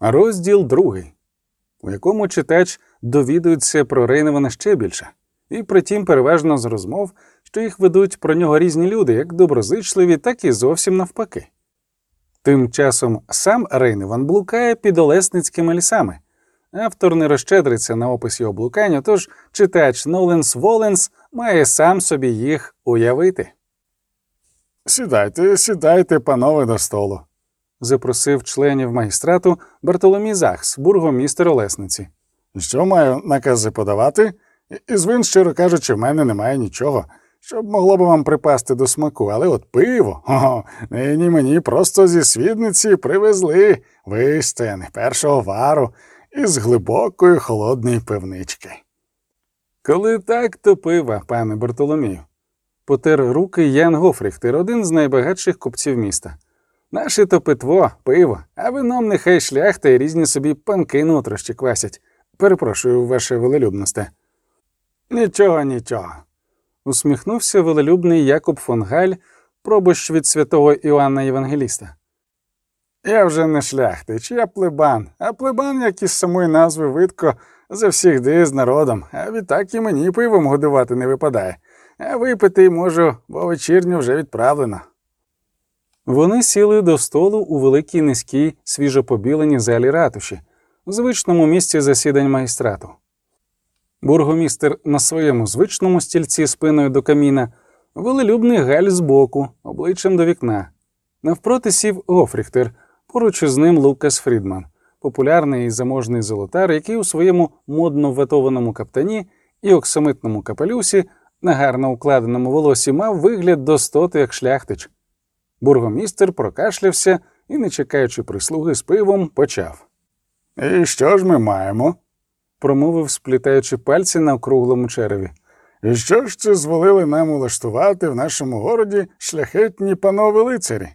Розділ другий, у якому читач довідується про Рейневана ще більше, і притім переважно з розмов, що їх ведуть про нього різні люди, як доброзичливі, так і зовсім навпаки. Тим часом сам Рейневан блукає під олесницькими лісами. Автор не розщедриться на опис його блукання, тож читач Ноленс Воленс має сам собі їх уявити. Сідайте, сідайте, панове, до столу. Запросив членів магістрату Бартоломій Захс, бургомістер Олесниці. Що маю накази подавати? Із вин, щиро кажучи, в мене немає нічого, щоб могло б вам припасти до смаку, але от пиво, о, нині мені просто зі свідниці привезли вистини першого вару із глибокої холодної пивнички. Коли так, то пива, пане Бартоломію. Потер руки Ян Гофріхтер, один з найбагатших купців міста. Наше то питво, пиво, а вином нехай шляхта і різні собі панки нутрощі квасять. Перепрошую, ваше велелюбносте. Нічого, нічого. усміхнувся велелюбний Якоб фон Галь, пробощ від святого Іоанна Євангеліста. Я вже не шляхтич, я плебан, а плебан, як із самої назви видко, завсігди з народом, а відтак і мені пивом годувати не випадає. А випити можу, бо вечірню вже відправлено. Вони сіли до столу у великій низькій свіжопобіленій залі ратуші, звичному місці засідань магістрату. Бургомістер на своєму звичному стільці спиною до каміна, велелюбний галь збоку, обличчям до вікна. Навпроти сів Гофріхтер, поруч із ним Лукас Фрідман, популярний і заможний золотар, який у своєму модно ветованому каптані і оксамитному капелюсі на гарно укладеному волосі мав вигляд достоти як шляхтич. Бургомістер прокашлявся і, не чекаючи прислуги з пивом, почав. І що ж ми маємо? Промовив, сплітаючи пальці на округлому череві. І що ж це зволили нам улаштувати в нашому городі шляхетні панове лицарі?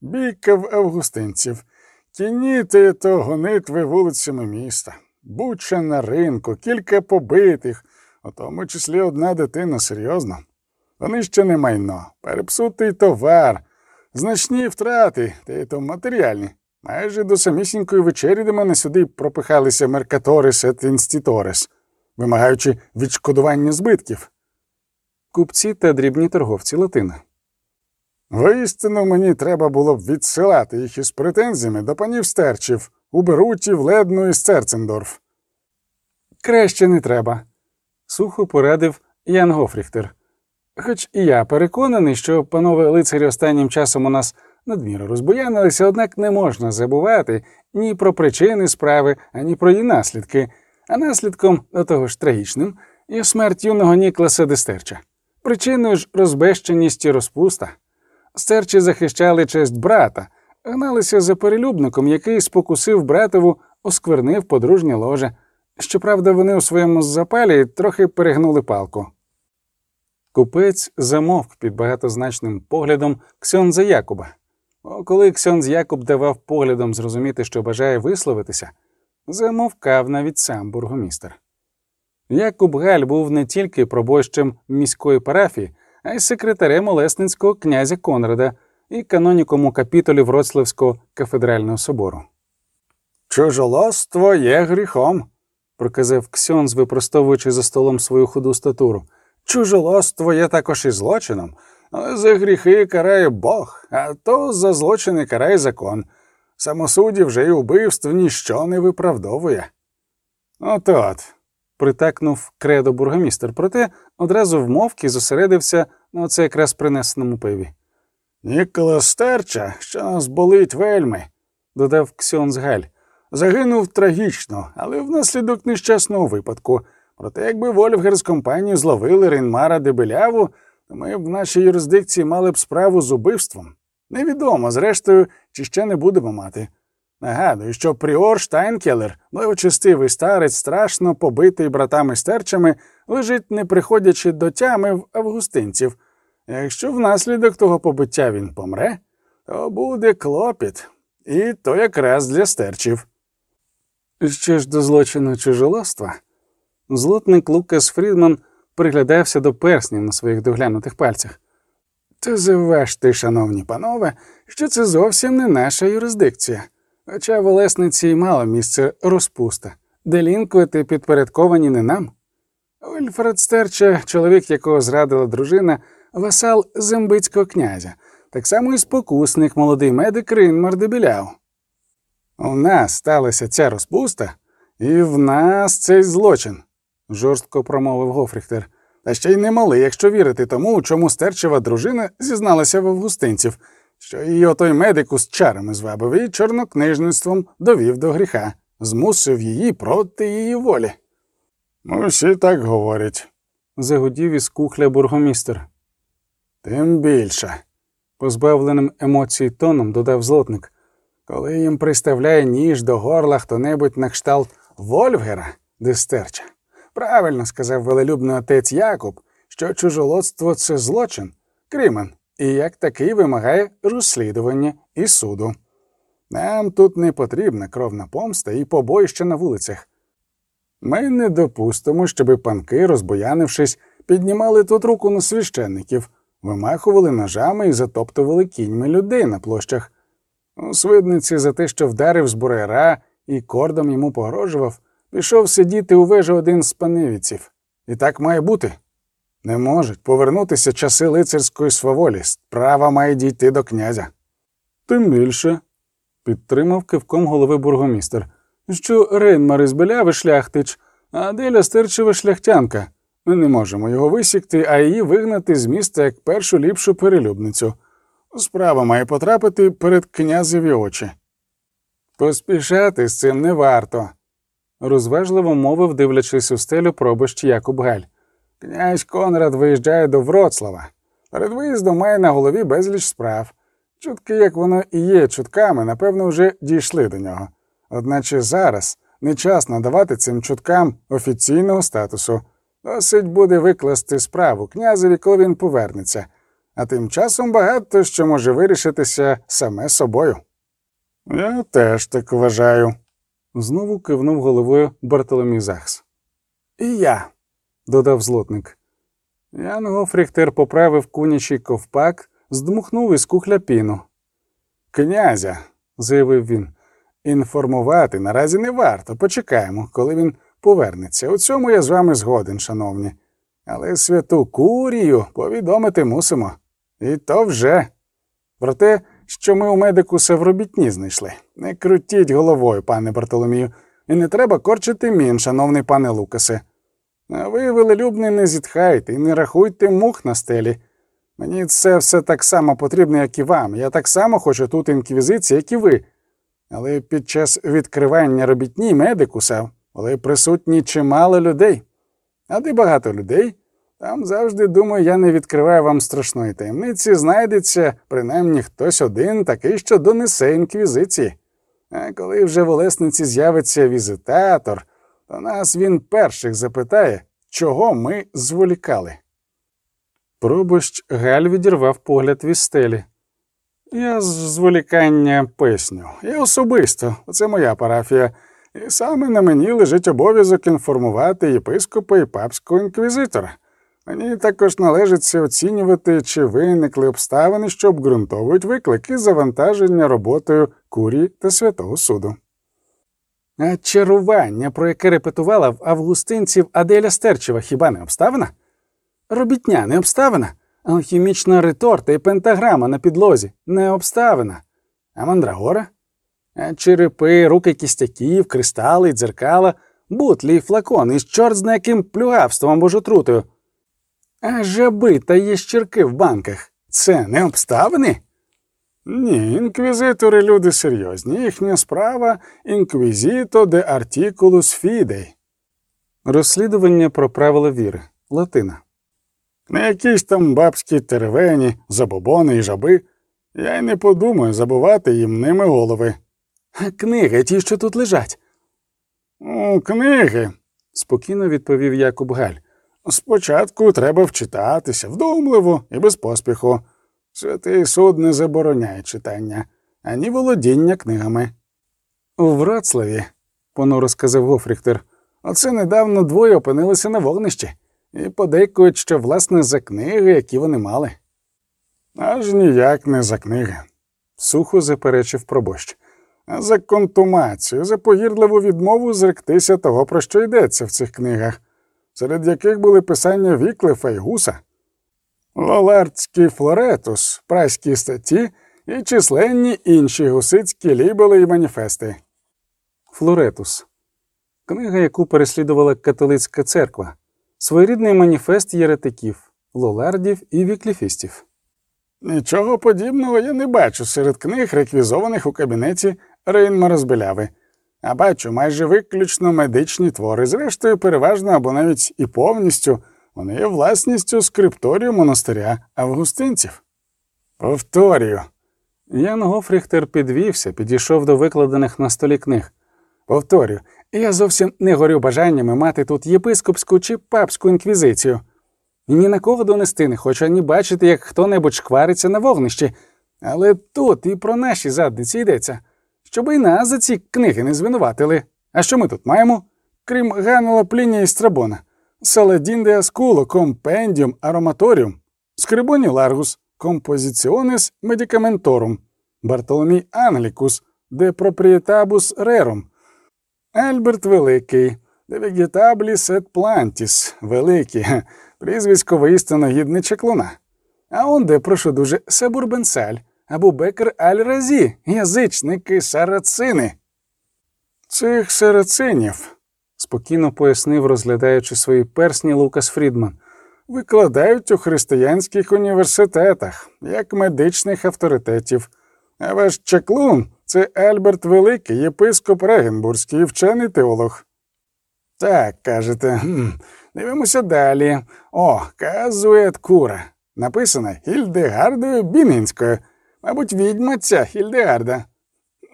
Бійка в августинців, тініти то гонитви вулицями міста, буча на ринку, кілька побитих, у тому числі одна дитина серйозно. Вони ще не майно, перепсутий товар, значні втрати, та й то матеріальні. Майже до самісінької вечері до мене сюди пропихалися меркаторис et інстіторис, вимагаючи відшкодування збитків. Купці та дрібні торговці Латина. Воістину мені треба було б відсилати їх із претензіями до панів стерчів, Уберутів, Ледну і Стерцендорф. Краще не треба, сухо порадив Ян Гофріхтер. Хоч і я переконаний, що панове лицарі останнім часом у нас надміру розбоянилися, однак не можна забувати ні про причини справи, ані про її наслідки, а наслідком до того ж трагічним є смерть юного Нікласа Дестерча. Причиною ж розбещеність і розпуста. Стерчі захищали честь брата, гналися за перелюбником, який спокусив братову, осквернив подружнє ложе. Щоправда, вони у своєму запалі трохи перегнули палку. Купець замовк під багатозначним поглядом Ксьонза Якуба. Коли Ксьонз Якуб давав поглядом зрозуміти, що бажає висловитися, замовкав навіть сам бургомістер. Якуб Галь був не тільки пробойщем міської парафії, а й секретарем Олесницького князя Конрада і каноніком у капітолі Вроцлавського кафедрального собору. Чужолоство є гріхом, проказав Ксьонз, випростовуючи за столом свою худу статуру. Чужолоство є також і злочином, але за гріхи карає Бог, а то за злочини карає закон. Самосуддя вже й убивств ніщо не виправдовує. От от, притакнув кредо бургомістер, проте одразу вмовки зосередився на оце якраз принесеному пиві. Нікола Стерча, що нас болить вельми, додав Ксьонз Галь. Загинув трагічно, але внаслідок нещасного випадку. Проте, якби Вольфгер з компанії зловили Рейнмара Дебеляву, то ми в нашій юрисдикції мали б справу з убивством. Невідомо, зрештою, чи ще не будемо мати. Нагадую, що Пріор Штайнкелер, благочестивий старець, страшно побитий братами стерчами, лежить, не приходячи до тями в августинців. Якщо внаслідок того побиття він помре, то буде клопіт, і то якраз для стерчів. Що ж до злочину чужолоства, злотник Лукас Фрідман приглядався до перснів на своїх доглянутих пальцях. Та заважте, шановні панове, що це зовсім не наша юрисдикція. Хоча в Олесниці й мало місце розпуста, де лінкувати підпорядковані не нам. Ольфред Стерча, чоловік, якого зрадила дружина, васал зембицького князя, так само і спокусник, молодий медик Ринмар Дебіляв. У нас сталася ця розпуста, і в нас цей злочин, жорстко промовив Гофріхтер. Та ще й немалий, якщо вірити тому, у чому стерчева дружина зізналася в августинців, що її отой медик з чарами звабив і чорнокнижництвом довів до гріха, змусив її проти її волі. Усі так говорять. Загудів із кухля бургомістер. Тим більше. Позбавленим емоцій тоном додав злотник. Коли їм приставляє ніж до горла хто-небудь на кшталт Вольфгера, дистерча. Правильно сказав велелюбний отець Якуб, що чужолодство це злочин, кримен, і як такий вимагає розслідування і суду. Нам тут не потрібна кровна помста і побоїще на вулицях. Ми не допустимо, щоби панки, розбоянившись, піднімали тут руку на священників, вимахували ножами і затоптували кіньми людей на площах. У свидниці за те, що вдарив з бурера і кордом йому погрожував, пішов сидіти у вежі один з паневіців. І так має бути. Не можуть повернутися часи лицарської сваволі. Справа має дійти до князя. Тим більше, підтримав кивком голови бургомістер, що Рейнмар із Беляви шляхтич, а Деля Стерчева шляхтянка. Ми не можемо його висікти, а її вигнати з міста як першу ліпшу перелюбницю. Справа має потрапити перед князеві очі. Поспішати з цим не варто, розважливо мовив, дивлячись у стелю пробощ Якуб Галь. Князь Конрад виїжджає до Вроцлава. Перед виїздом має на голові безліч справ. Чутки, як воно і є чутками, напевно, вже дійшли до нього. Одначе зараз не час надавати цим чуткам офіційного статусу. Досить буде викласти справу князеві, коли він повернеться, а тим часом багато що може вирішитися саме собою. Я теж так вважаю. Знову кивнув головою Бартоломій Захс. І я, додав злотник. Ян Гофріхтер поправив кунячий ковпак, здмухнув із кухля піну. Князя, заявив він, інформувати наразі не варто. Почекаємо, коли він повернеться. У цьому я з вами згоден, шановні. Але святу курію повідомити мусимо. І то вже. Про те, що ми у медику севробітні знайшли. Не крутіть головою, пане Бартоломію, і не треба корчити мін, шановний пане Лукасе. А ви, велелюбний, не зітхайте і не рахуйте мух на стелі. Мені це все так само потрібно, як і вам. Я так само хочу тут інквізиції, як і ви. Але під час відкривання робітні медикуса були присутні чимало людей. А де багато людей, там завжди, думаю, я не відкриваю вам страшної таємниці, знайдеться принаймні хтось один такий, що донесе інквізиції. А коли вже в Олесниці з'явиться візитатор, то нас він перших запитає, чого ми зволікали. Пробощ Галь відірвав погляд від стелі. Я з зволікання поясню. Я особисто, це моя парафія, і саме на мені лежить обов'язок інформувати єпископа і папського інквізитора. Мені також належиться оцінювати, чи виникли обставини, що обґрунтовують виклики завантаження роботою курії та святого суду. А чарування, про яке репетувала в августинців Аделя Стерчева, хіба не обставина? Робітня не обставина, алхімічна реторта і пентаграма на підлозі не обставина. А мандрагора? А черепи, руки кістяків, кристали, дзеркала, бутлі й флакони із чорт зна яким плюгавством або жотрутою. А жаби та ящірки в банках це не обставини? Ні, інквізитори люди серйозні. Їхня справа інквізіто де артикулус фідей. Розслідування про правила віри. Латина. Не якісь там бабські теревені, забобони і жаби. Я й не подумаю забувати їм ними голови. А книги ті, що тут лежать. У книги, спокійно відповів Якуб Галь. Спочатку треба вчитатися вдумливо і без поспіху. Святий суд не забороняє читання, ані володіння книгами. У Вроцлаві, понуро сказав Гофріхтер, оце недавно двоє опинилися на вогнищі і подейкують, що власне за книги, які вони мали. Аж ніяк не за книги, сухо заперечив пробощ. а за контумацію, за погірливу відмову зректися того, про що йдеться в цих книгах, серед яких були писання Віклифа і Гуса, Лолардський флоретус, прайські статті і численні інші гусицькі лібели і маніфести. Флоретус. Книга, яку переслідувала католицька церква, своєрідний маніфест єретиків, лолардів і вікліфістів. Нічого подібного я не бачу серед книг, реквізованих у кабінеті Рейнмара з Беляви, а бачу майже виключно медичні твори, зрештою, переважно або навіть і повністю вони є власністю скрипторію монастиря августинців. Повторюю, Ян Гофріхтер підвівся, підійшов до викладених на столі книг. повторюю, я зовсім не горю бажаннями мати тут єпископську чи папську інквізицію. І ні на кого донести не хочу, ані бачити, як хто-небудь шквариться на вогнищі. Але тут і про наші задниці йдеться, щоб і нас за ці книги не звинуватили. А що ми тут маємо? Крім Галена, Плінія і Страбона, Саладін де Аскуло, Compendium Aromatorium, Скрибоній Ларгус, Compositiones Medicamentorum, Бартоломій Англікус, De Proprietatibus Rerum, Альберт Великий, De Vegetabilibus et Plantis, Великий, прізвисько воістину гідне чеклуна. А он де, прошу дуже, Себур бен Саль, Абу Бекр Аль-Разі, язичники сарацини. Цих сарацинів, спокійно пояснив, розглядаючи свої персні Лукас Фрідман. викладають у християнських університетах як медичних авторитетів. А ваш чаклун це Альберт Великий, єпископ Регенбурзький вчений теолог. Так, кажете, дивимося далі. О, казует кура. Написано Гільдегардою Бінінською. Мабуть, відьма ця Гільдегарда.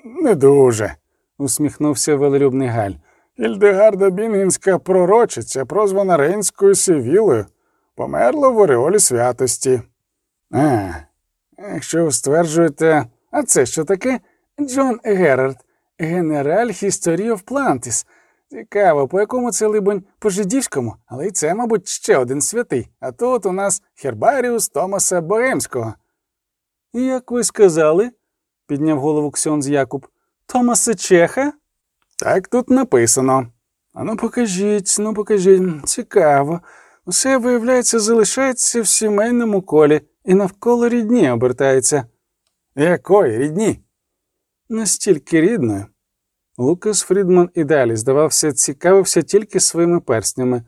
Не дуже, усміхнувся велелюбний Галь. Гільдегарда Бінгінська пророчиця, прозвана Рейнською Севілою, померла в Ореолі святості. А, якщо стверджуєте, а це що таке? Джон Герард, генераль History Plantis. Цікаво, по якому це, либонь, по жидівському, але й це, мабуть, ще один святий. А тут у нас Хербаріус Томаса Богемського. Як ви сказали, підняв голову Ксьонз Якуб. Томаса Чеха? Так тут написано. А ну покажіть, ну покажіть, цікаво. Усе, виявляється, залишається в сімейному колі і навколо рідні обертається. Якої рідні? Настільки рідною. Лукас Фрідман і далі, здавався, цікавився тільки своїми перснями.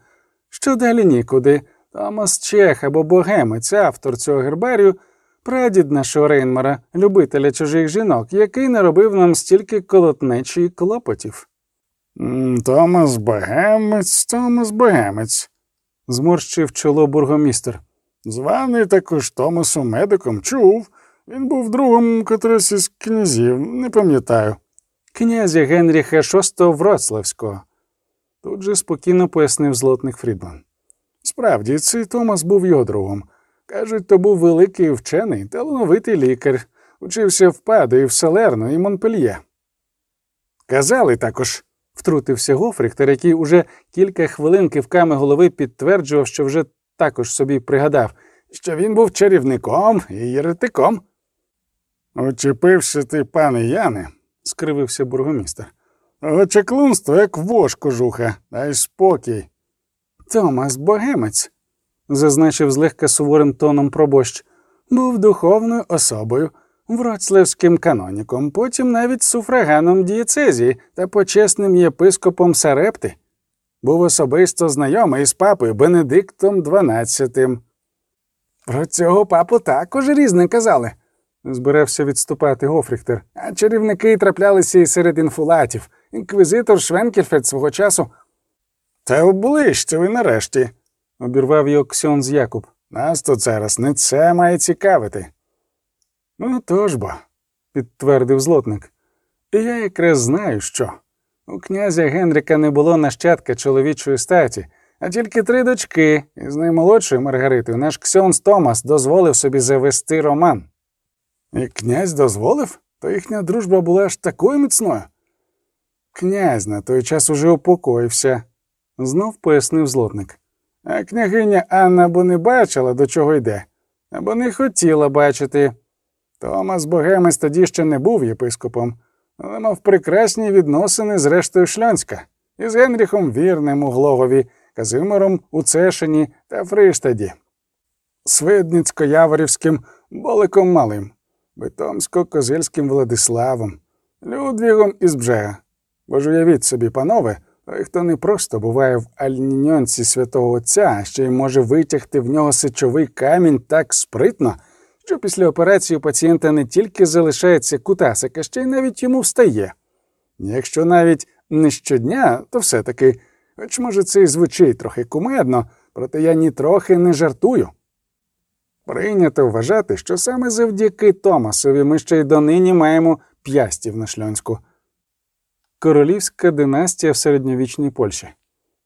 Що далі нікуди. Томас Чех або Богемець, автор цього гербарію, прадід нашого Рейнмара, любителя чужих жінок, який наробив нам стільки колотнечі і клопотів. Томас Богемець, Томас Богемець. Зморщив чоло бургомістер. Званий також Томасом медиком, чув. Він був другом котрось із князів, не пам'ятаю. Князя Генріха VI Вроцлавського. Тут же спокійно пояснив злотник Фрідман. Справді, цей Томас був його другом. Кажуть, то був великий вчений, талановитий лікар, учився в Паду і в Салерно і Монпельє. Казали також, Втрутився Гофріхтер, який уже кілька хвилин кивками голови підтверджував, що вже також собі пригадав. що він був чарівником і єретиком. Очепився ти, пане Яне, скривився бургомістер. того чаклунство, як вож кожуха, дай спокій. Томас Богемець, зазначив злегка суворим тоном пробощ, був духовною особою, вроцлавським каноніком, потім навіть суфраганом дієцезії та почесним єпископом Сарепти. Був особисто знайомий з папою Бенедиктом XII. Про цього папу також різне казали. Збирався відступати Гофріхтер. А чарівники траплялися і серед інфулатів. Інквізитор Швенкельфед свого часу. Та оближте ви нарешті. Обірвав його Ксьонз Якуб. Нас тут зараз не це має цікавити. Ну, тож бо, підтвердив злотник. і я якраз знаю, що. У князя Генріка не було нащадка чоловічої статі, а тільки три дочки, і з наймолодшою Маргаритою наш Ксьонз Томас дозволив собі завести роман. І князь дозволив, то їхня дружба була аж такою міцною. Князь на той час уже упокоївся, знов пояснив злотник. А княгиня Анна або не бачила, до чого йде, або не хотіла бачити. Томас Богемець тоді ще не був єпископом. але мав прекрасні відносини з рештою Шльонська із Генріхом Вірним у Глогові, Казимиром у Цешені та Фриштаді, Свидницько-Яворівським Боликом Малим, Битомсько-Козильським Владиславом, Людвігом із Бжега. Бо ж уявіть собі, панове, той, хто не просто буває в альніньонці святого Отця, а ще й може витягти в нього сечовий камінь так спритно, що після операції пацієнта не тільки залишається кутасик, а ще й навіть йому встає. Якщо навіть не щодня, то все-таки, хоч може це і звучить трохи кумедно, проте я нітрохи не жартую. Прийнято вважати, що саме завдяки Томасові ми ще й донині маємо п'ястів на шльонську. Королівська династія в середньовічній Польщі.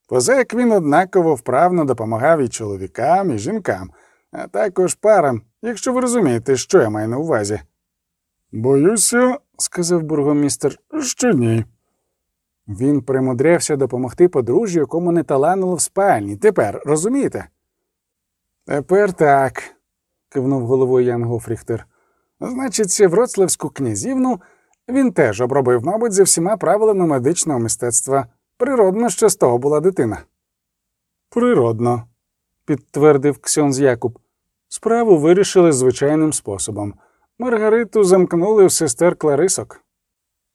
Позаяк він однаково вправно допомагав і чоловікам, і жінкам, а також парам, якщо ви розумієте, що я маю на увазі. Боюся, сказав бургомістер, що ні. він примудрявся допомогти подружжю, якому не таланило в спальні. Тепер розумієте? Тепер так, кивнув головою Ян Гофріхтер. Значить, Вроцлавську князівну він теж обробив, мабуть, за всіма правилами медичного мистецтва. Природно, що з того була дитина. Природно, підтвердив Ксьонз Якуб. Справу вирішили звичайним способом. Маргариту замкнули в сестер Кларисок.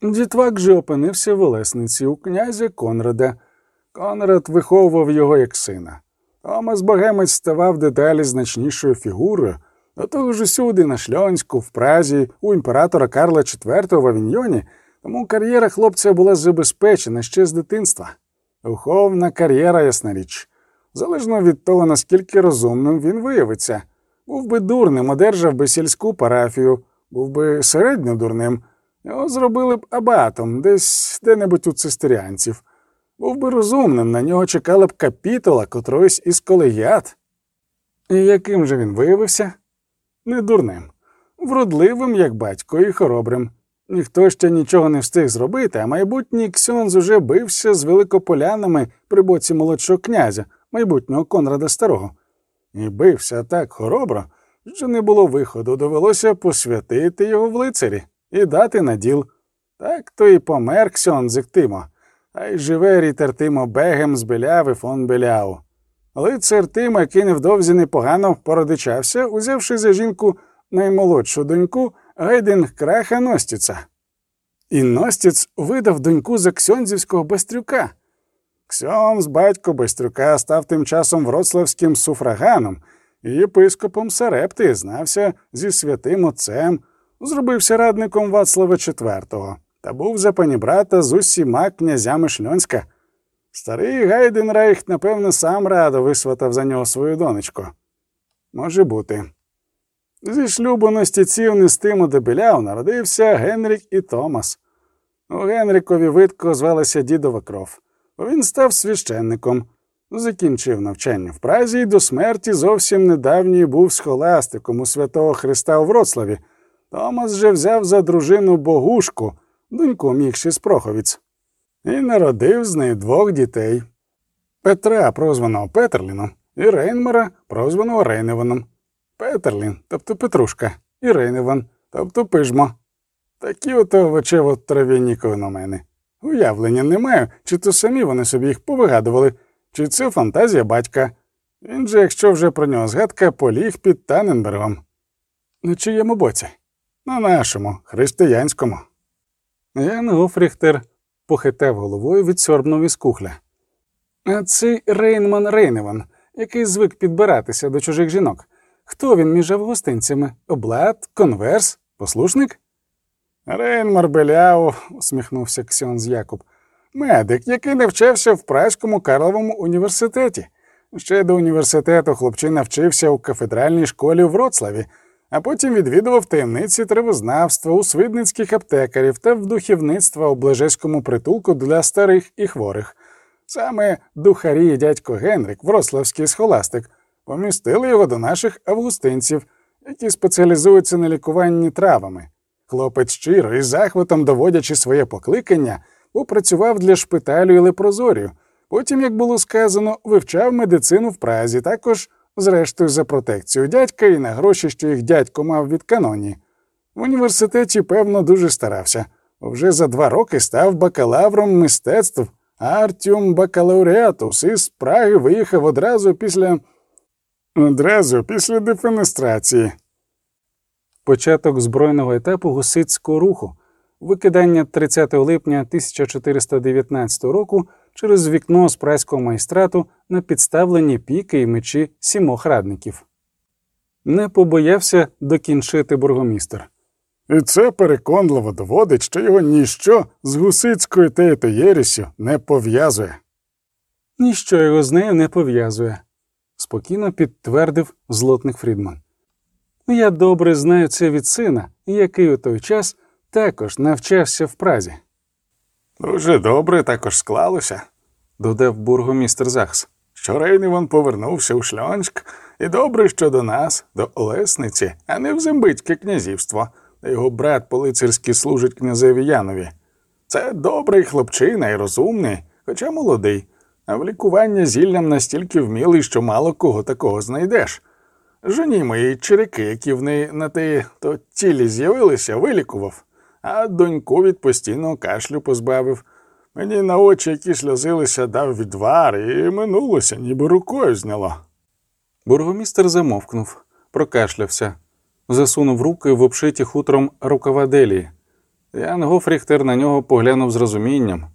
Дітвак же опинився в Олесниці у князя Конрада. Конрад виховував його як сина. Томас Богемець ставав дедалі значнішою фігурою, до того ж усюди, на Шльонську, в Празі, у імператора Карла IV в Авіньйоні, тому кар'єра хлопця була забезпечена ще з дитинства. Духовна кар'єра, ясна річ. Залежно від того, наскільки розумним він виявиться. Був би дурним, одержав би сільську парафію, був би середньо дурним, його зробили б абатом, десь де-небудь у цистеріанців. Був би розумним, на нього чекала б капітола котроїсь із колегіат. І яким же він виявився? Не дурним, вродливим, як батько, і хоробрим. Ніхто ще нічого не встиг зробити, а майбутній Ксьонз уже бився з великополянами при боці молодшого князя, майбутнього Конрада Старого. І бився так хоробро, що не було виходу, довелося посвятити його в лицарі і дати на діл. Так то і помер Ксьонзик Тимо, а й живе рітер Тимо Бегем з Беляви фон Беляу. Лицар Тимо, який невдовзі непогано породичався, узявши за жінку наймолодшу доньку Гайден Краха Ностіца. І Ностіц видав доньку за ксьонзівського Бастрюка. Ксьонз, батько Бастрюка, став тим часом вроцлавським суфраганом і єпископом Сарепти, знався зі святим отцем, зробився радником Вацлава IV та був за панібрата з усіма князями Шльонська. Старий Гайденрейх, напевно, сам радо висватав за нього свою донечку. Може бути. Зі шлюбу Ностіців Нестиму до Біляу народився Генрік і Томас. У Генрікові видко звалася дідова кров, він став священником, закінчив навчання в Празі і до смерті зовсім недавньої був схоластиком у святого Христа у Вроцлаві. Томас же взяв за дружину Богушку, доньку Мікші з Проховіць, і народив з неї двох дітей Петра, прозваного Петерліном, і Рейнмара, прозваного Рейневаном. Петерлін, тобто Петрушка, і Рейневан, тобто Пижмо. Такі ото овочево трав'яні мене. Уявлення не маю, чи то самі вони собі їх повигадували, чи це фантазія батька. Він же, якщо вже про нього згадка, поліг під Таненбергом. На чиєму боці? На нашому, християнському. Ян Гофріхтер похитав головою, відсорбнув із кухля. А цей Рейнман Рейневан, який звик підбиратися до чужих жінок. Хто він між августинцями? Облад, конверс, послушник? Рейнмар Беляу, усміхнувся Ксьонз Якуб. Медик, який навчався в Празькому Карловому університеті. Ще до університету хлопчина вчився у кафедральній школі в Вроцлаві, а потім відвідував таємниці тривознавства у свидницьких аптекарів та в духівництва у блажеському притулку для старих і хворих. Саме духарі і дядько Генрік, вроцлавський схоластик, помістили його до наших августинців, які спеціалізуються на лікуванні травами. Хлопець щиро і захватом доводячи своє покликання, попрацював для шпиталю і лепрозорію. Потім, як було сказано, вивчав медицину в Празі, також, зрештою, за протекцію дядька і на гроші, що їх дядько мав від каноні. В університеті, певно, дуже старався. вже за два роки став бакалавром мистецтв, артіум бакалауреатус і з Праги виїхав одразу після. Одразу після дефенестрації. Початок збройного етапу гусицького руху, викидання 30 липня 1419 року через вікно з праського майстрату на підставлені піки і мечі сімох радників. Не побоявся докінчити бургомістер. І це переконливо доводить, що його ніщо з гусицькою теєто єрісю не пов'язує. Ніщо його з нею не пов'язує, спокійно підтвердив злотник Фрідман. Я добре знаю це від сина, який у той час також навчався в Празі, Дуже добре також склалося, додав бургомістер Захс. що Рейневан повернувся у Шльонськ, і добре, що до нас, до Олесниці, а не в Зембицьке князівство, де його брат по-лицарськи служить князеві Янові. Це добрий хлопчина і розумний, хоча молодий, а в лікування зіллям настільки вмілий, що мало кого такого знайдеш. Жені мої череки, які в неї на те то тілі з'явилися, вилікував, а доньку від постійного кашлю позбавив. Мені на очі, які сльозилися, дав відвар, і минулося, ніби рукою зняло. Бургомістер замовкнув, прокашлявся, засунув руки в обшиті хутром рукава делії. Ян Гофріхтер на нього поглянув з розумінням.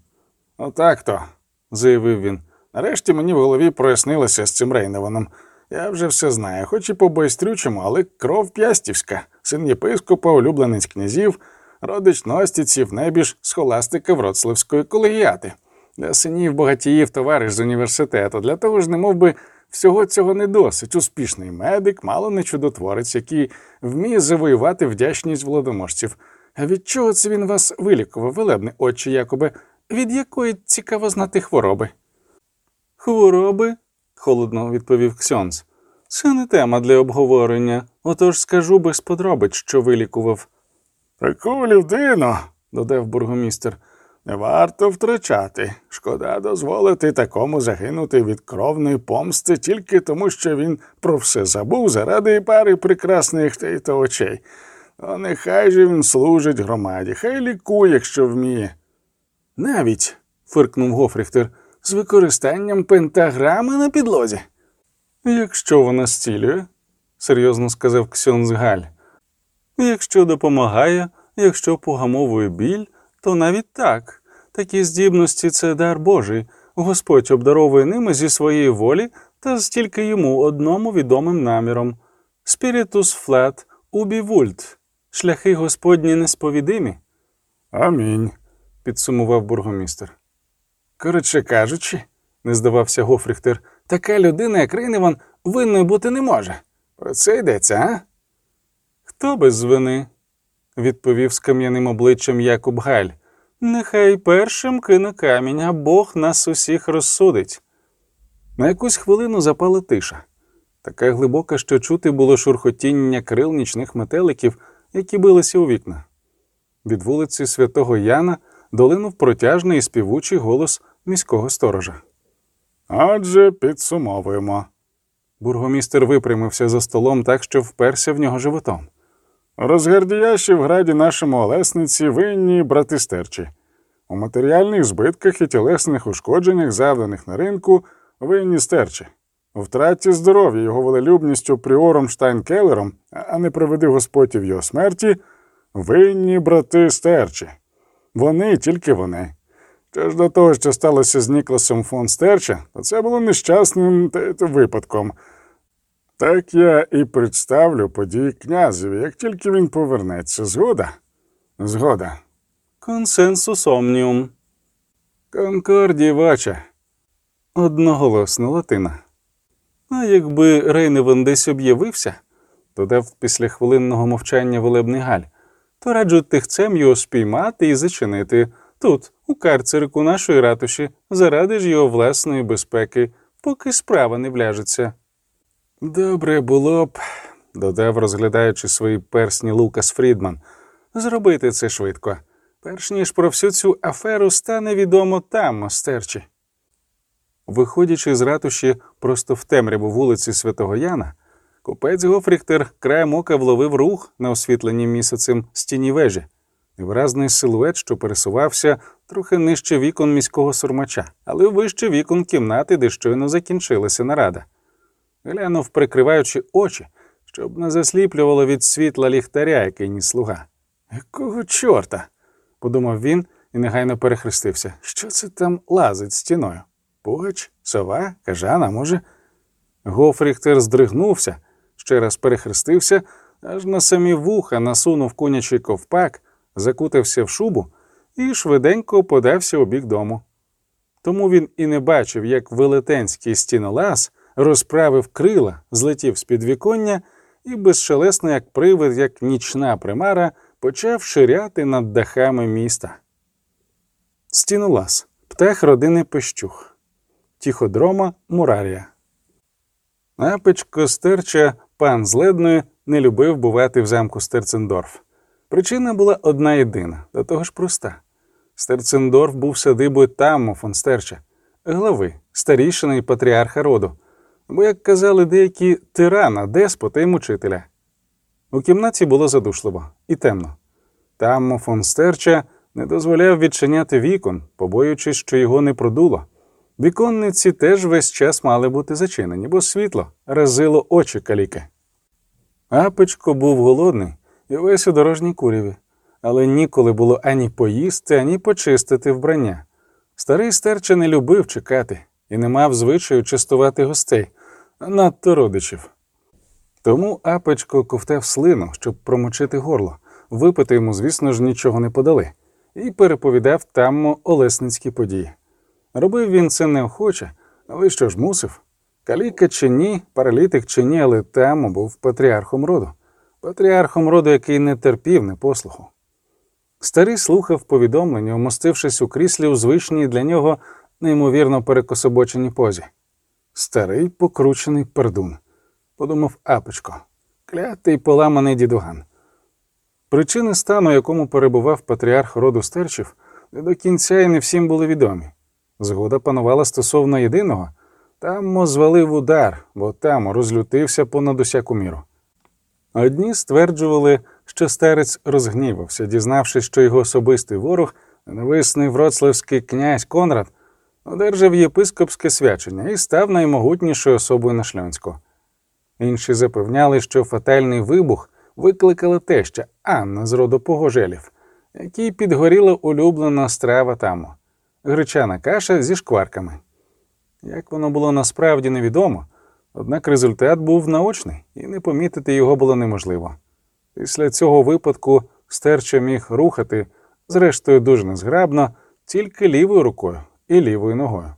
Отак то, Заявив він. Нарешті мені в голові прояснилося з цим Рейневаном. Я вже все знаю, хоч і по байстрючому, але кров п'ястівська, син єпископа, улюбленець князів, родич Ностіців, небіж схоластика Вроцлавської колегіати. Для синів багатіїв товариш з університету. Для того ж, немов би, всього цього не досить. Успішний медик, мало не чудотворець, який вміє завоювати вдячність володоможців. А від чого це він вас вилікував, велебне отче Якобе? Від якої цікаво знати хвороби? Хвороби, холодно відповів Ксьонц. Це не тема для обговорення, отож скажу без подробиць, що вилікував, Таку людину, додав бургомістер. Не варто втрачати. Шкода дозволити такому загинути від кровної помсти тільки тому, що він про все забув заради пари прекрасних та й та очей. То нехай же він служить громаді, хай лікує, якщо вміє. Навіть, фиркнув Гофріхтер, з використанням пентаграми на підлозі. Якщо вона зцілює, серйозно сказав Ксьонз Галь. Якщо допомагає, якщо погамовує біль, то навіть так. Такі здібності це дар Божий. Господь обдаровує ними зі своєї волі та з тільки йому одному відомим наміром. Спірітус флет убі вульт. Шляхи Господні несповідимі, Амінь. підсумував бургомістер. Коротше кажучи, не здавався Гофріхтер, така людина, як Рейневан, винною бути не може. Про це йдеться, а? Хто без вини? відповів з кам'яним обличчям Якуб Галь. Нехай першим кине камінь, а Бог нас усіх розсудить. На якусь хвилину запала тиша, така глибока, що чути було шурхотіння крил нічних метеликів, які билися у вікна. Від вулиці святого Яна долинув протяжний і співучий голос міського сторожа. Отже, підсумовуємо. Бургомістер випрямився за столом так, що вперся в нього животом. Розгардіяші в граді нашому Олесниці винні брати стерчі. У матеріальних збитках і тілесних ушкодженнях, завданих на ринку, винні стерчі. У втраті здоров'я його волелюбністю пріором Штайнкелером, а не приведи в його смерті, винні брати стерчі. Вони тільки вони. Що ж до того, що сталося з Нікласом фон Стерча, то це було нещасним випадком. Так я і представлю події князеві, як тільки він повернеться. Згода? Згода. Консенсус омніум. Конкорді вача. Одноголосна латина. А якби Рейневен десь об'явився, додав після хвилинного мовчання велебний Галь, то раджу тихцем його спіймати і зачинити тут, у карцерику нашої ратуші, заради ж його власної безпеки, поки справа не вляжеться. Добре було б, додав, розглядаючи свої персні Лукас Фрідман, зробити це швидко, перш ніж про всю цю аферу стане відомо там, мастерчі. Виходячи з ратуші просто в темряву вулиці Святого Яна, купець Гофріхтер краєм ока вловив рух на освітленій місяцем стіні вежі. і виразний силует, що пересувався трохи нижче вікон міського сурмача, але вище вікон кімнати, де щойно закінчилася нарада. Глянув, прикриваючи очі, щоб не засліплювало від світла ліхтаря, який ніс слуга. Якого чорта? подумав він і негайно перехрестився. Що це там лазить стіною? Пугач, сова, кажана, може? Гофріхтер здригнувся, ще раз перехрестився, аж на самі вуха насунув конячий ковпак, закутався в шубу і швиденько подався у бік дому. Тому він і не бачив, як велетенський стінолаз розправив крила, злетів з підвіконня і безшелесно, як привид, як нічна примара, почав ширяти над дахами міста. Стінолаз птах родини Пещух, тіходрома Мурарія. Апечко стерча пан з Ледною не любив бувати в замку Стерцендорф. Причина була одна єдина, до того ж проста. Стерцендорф був садибою Таммо фон Стерча, глави, старішини і патріарха роду, бо, як казали деякі, тирана, деспота і мучителя. У кімнаті було задушливо і темно. Таммо фон Стерча не дозволяв відчиняти вікон, побоюючись, що його не продуло. Віконниці теж весь час мали бути зачинені, бо світло разило очі каліки. Апечко був голодний і весь у дорожній куряві, але ніколи було ані поїсти, ані почистити вбрання. Старий стерча не любив чекати і не мав звичаю частувати гостей, надто родичів. Тому апечко ковтав слину, щоб промочити горло. Випити йому, звісно ж, нічого не подали, і переповідав таммо олесницькі події. Робив він це неохоче, але що ж мусив? Каліка чи ні, паралітик чи ні, але таммо був патріархом роду, патріархом роду, який не терпів непослуху. Старий слухав повідомлення, умостившись у кріслі у звичній для нього неймовірно перекособоченій позі. Старий покручений пердун, подумав Апечко, клятий поламаний дідуган. Причини стану, якому перебував патріарх роду стерчів, не до кінця і не всім були відомі. Згода панувала стосовно єдиного, Таммо звалив удар, бо Таммо розлютився понад усяку міру. Одні стверджували, що старець розгнівався, дізнавшись, що його особистий ворог, ненависний вроцлавський князь Конрад, одержав єпископське свячення і став наймогутнішою особою на Шльонську. Інші запевняли, що фатальний вибух викликала теща Анна з роду Погожелів, якій підгоріла улюблена страва Таммо гречана каша зі шкварками. Як воно було насправді невідомо, однак результат був наочний, і не помітити його було неможливо. Після цього випадку стерча міг рухати, зрештою дуже незграбно, тільки лівою рукою і лівою ногою.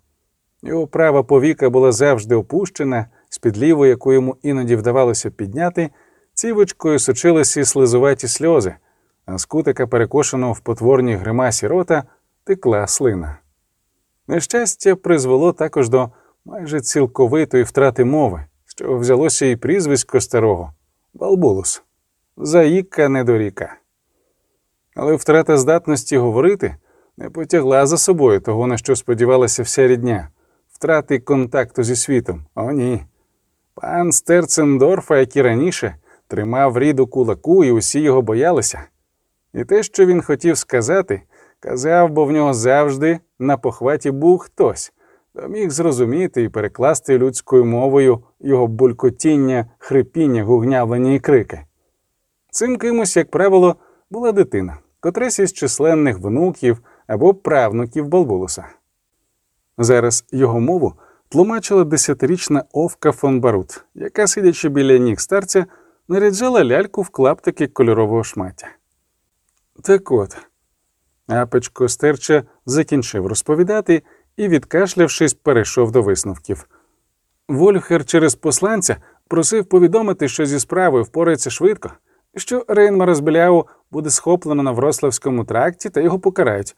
Його права повіка була завжди опущена, з-під лівої, яку йому іноді вдавалося підняти, цівочкою сочилися слизуваті сльози, а з кутика, перекошеного в потворній гримасі рота, текла слина. Нещастя призвело також до майже цілковитої втрати мови, що взялося і прізвисько старого Балбулус заїкка недоріка. Але втрата здатності говорити не потягла за собою того, на що сподівалася вся рідня, втрати контакту зі світом. О, ні. Пан Стерцендорфа, як і раніше, тримав ріду кулаку, і усі його боялися. І те, що він хотів сказати, казав, бо в нього завжди на похваті був хтось, хто міг зрозуміти і перекласти людською мовою його булькотіння, хрипіння, гугнявлення і крики. Цим кимось, як правило, була дитина, котрась із численних внуків або правнуків Балбулуса. Зараз його мову тлумачила десятирічна Овка фон Барут, яка, сидячи біля ніг старця, наряджала ляльку в клаптики кольорового шмаття. Так от, Апечко стерча закінчив розповідати і, відкашлявшись, перейшов до висновків. Вольфгер через посланця просив повідомити, що зі справою впорається швидко, що Рейнмара з Беляу буде схоплено на Врославському тракті та його покарають.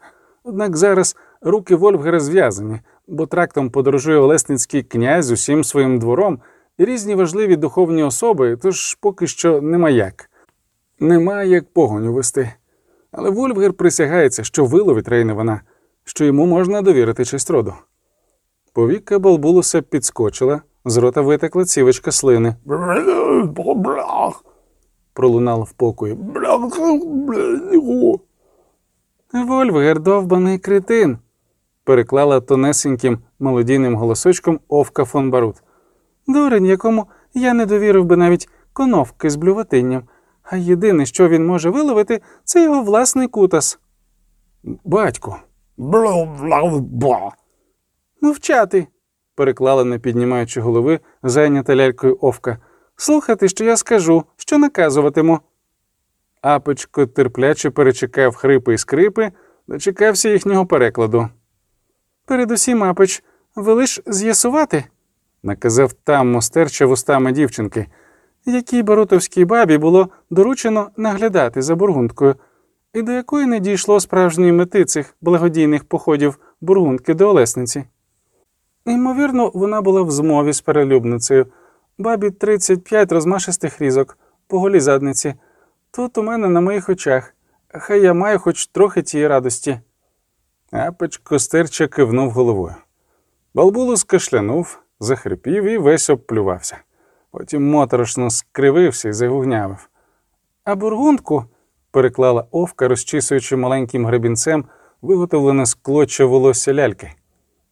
Однак зараз руки Вольфгера зв'язані, бо трактом подорожує Олесницький князь усім своїм двором і різні важливі духовні особи, тож поки що нема як. Нема як погоню вести. Але Вольфгер присягається, що виловить Рейневана, що йому можна довірити честь роду. Повіка Балбулуса підскочила, з рота витекла цівочка слини. Пролунала в покої. Вольвер, довбаний критин, переклала тонесеньким мелодійним голосочком Овка фон Барут. Дурень, якому я не довірив би навіть коновки з блюватинням, а єдине, що він може виловити, це його власний кутас. Батько, Бла-бла-бла. мовчати, переклала, не піднімаючи голови, зайнята лялькою Овка. Слухати, що я скажу, що наказуватиму. Апечко терпляче перечекав хрипи і скрипи, дочекався їхнього перекладу. Передусім, апеч, велиш з'ясувати, наказав там мостерча вустами дівчинки, якій барутовській бабі було доручено наглядати за бургунткою, і до якої не дійшло справжньої мети цих благодійних походів бургундки до Олесниці. Ймовірно, вона була в змові з перелюбницею. Бабі 35 розмашистих різок, по голій задниці. Тут у мене на моїх очах. Хай я маю хоч трохи тієї радості. Апеч костерча кивнув головою. Балбулус кашлянув, захрипів і весь обплювався. Потім моторошно скривився і загугнявив. А бургундку, переклала овка, розчісуючи маленьким гребінцем виготовлене з клоча волосся ляльки,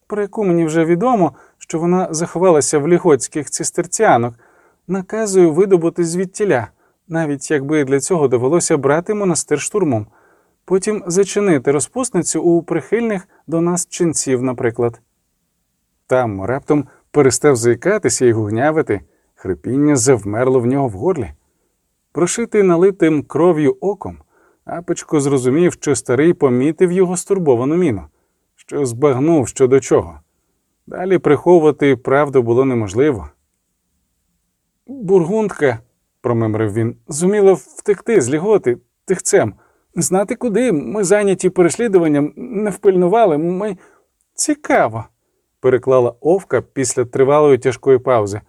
про яку мені вже відомо, що вона заховалася в лігоцьких цистерціанок, наказую видобути звідтіля, навіть якби для цього довелося брати монастир штурмом, потім зачинити розпусницю у прихильних до нас ченців, наприклад. Там раптом перестав заїкатися і гугнявити, хрипіння завмерло в нього в горлі. Прошитий налитим кров'ю оком, Апечко зрозумів, що старий помітив його стурбовану міну, що збагнув що до чого. Далі приховувати правду було неможливо. Бургундка, промимрив він, зуміла втекти з ліготи тихцем. Знати куди. Ми зайняті переслідуванням, не впильнували. Ми. Цікаво, переклала Овка після тривалої тяжкої паузи.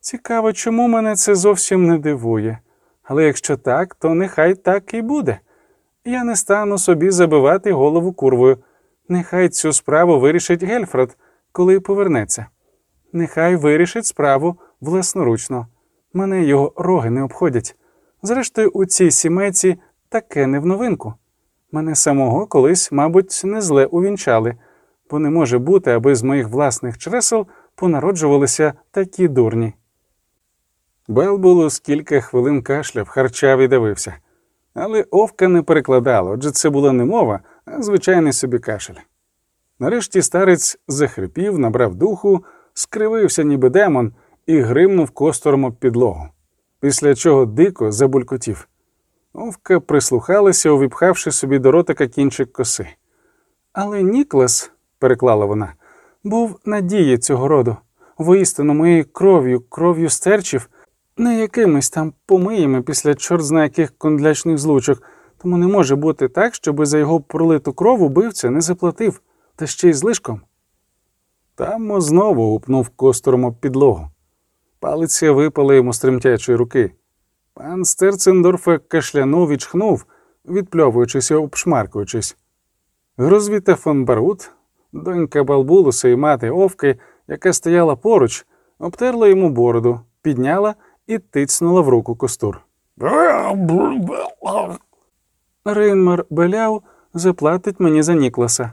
Цікаво, чому мене це зовсім не дивує. Але якщо так, то нехай так і буде. Я не стану собі забивати голову курвою. Нехай цю справу вирішить Гельфред, коли повернеться. Нехай вирішить справу власноручно. Мене його роги не обходять. Зрештою, у цій сімейці таке не в новинку. Мене самого колись, мабуть, не зле увінчали, бо не може бути, аби з моїх власних чресел понароджувалися такі дурні. Белбулус кілька хвилин кашляв, харчав і дивився. Але овка не перекладала, отже, це була не мова, а звичайний собі кашель. Нарешті старець захрипів, набрав духу, скривився, ніби демон, і гримнув костором об підлогу, після чого дико забулькотів. Овка прислухалася, увіпхавши собі до ротика кінчик коси. Але Ніклас, переклала вона, був надією цього роду, воістину моєю кров'ю, кров'ю стерчів, не якимись там помиями після чорт зна яких кондлячних злучок, тому не може бути так, щоби за його пролиту кров убивця не заплатив, та ще й злишком. Там знову упнув костором об підлогу. Палиця випала йому з тремтячої руки. Пан Стерцендорфе кашлянув і чхнув, відпльовуючись і обшмаркуючись. Грозвіта фон Барут, донька Балбулуса і мати Овки, яка стояла поруч, обтерла йому бороду, підняла і тицнула в руку костур. Рейнмар Беляу заплатить мені за Нікласа.